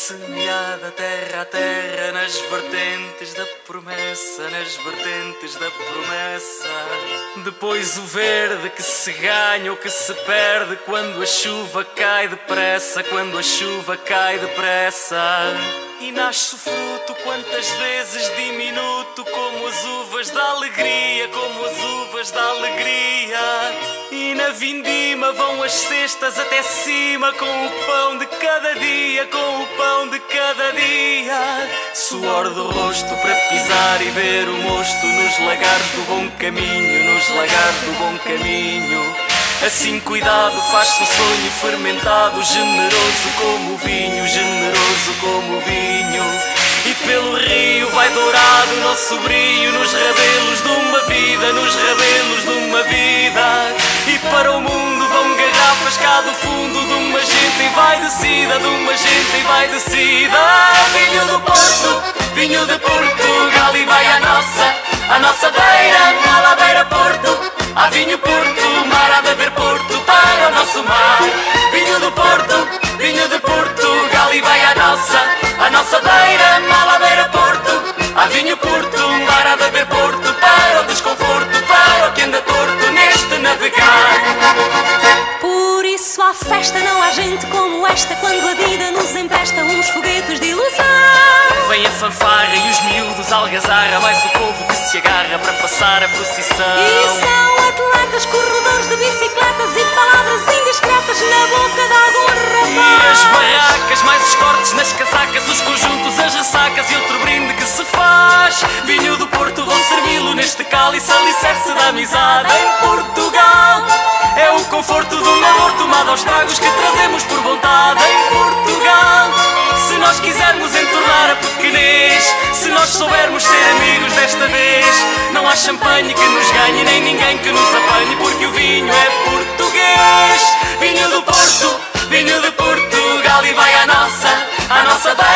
semeada terra a terra nas vertentes da promessa, nas vertentes da promessa. Depois o verde que se ganha ou que se perde quando a chuva cai depressa, quando a chuva cai depressa. E nasce o fruto quantas vezes diminuto como as uvas da alegria, como as uvas. Vindima vão as cestas até cima com o pão de cada dia, com o pão de cada dia. Suor do rosto para pisar e ver o mosto nos lagares do bom caminho, nos lagares do bom caminho. Assim cuidado faz-se o sonho fermentado, generoso como o vinho, generoso como o vinho. E pelo rio vai dourado nosso brilho nos cá do fundo de uma gente envaidecida, de uma gente envaidecida. Vinho empresta uns foguetes de ilusão. Vem a fanfarra e os miúdos algazarra, mais o povo que se agarra para passar a procissão. E são atletas, corredores de bicicletas e palavras indiscretas na boca de algum E as rapaz. barracas, mais os cortes nas casacas, os conjuntos, as ressacas e outro brinde que se faz. Vinho do Porto, vão servi-lo neste cálice, alicerce da amizade em Portugal. É o conforto de um amor tomado aos tragos que trazemos por vontade em soubermos ser amigos desta vez, não há champanhe que nos ganhe, nem ninguém que nos apanhe, porque o vinho é português. Vinho do Porto, vinho de Portugal e vai à nossa, à nossa base.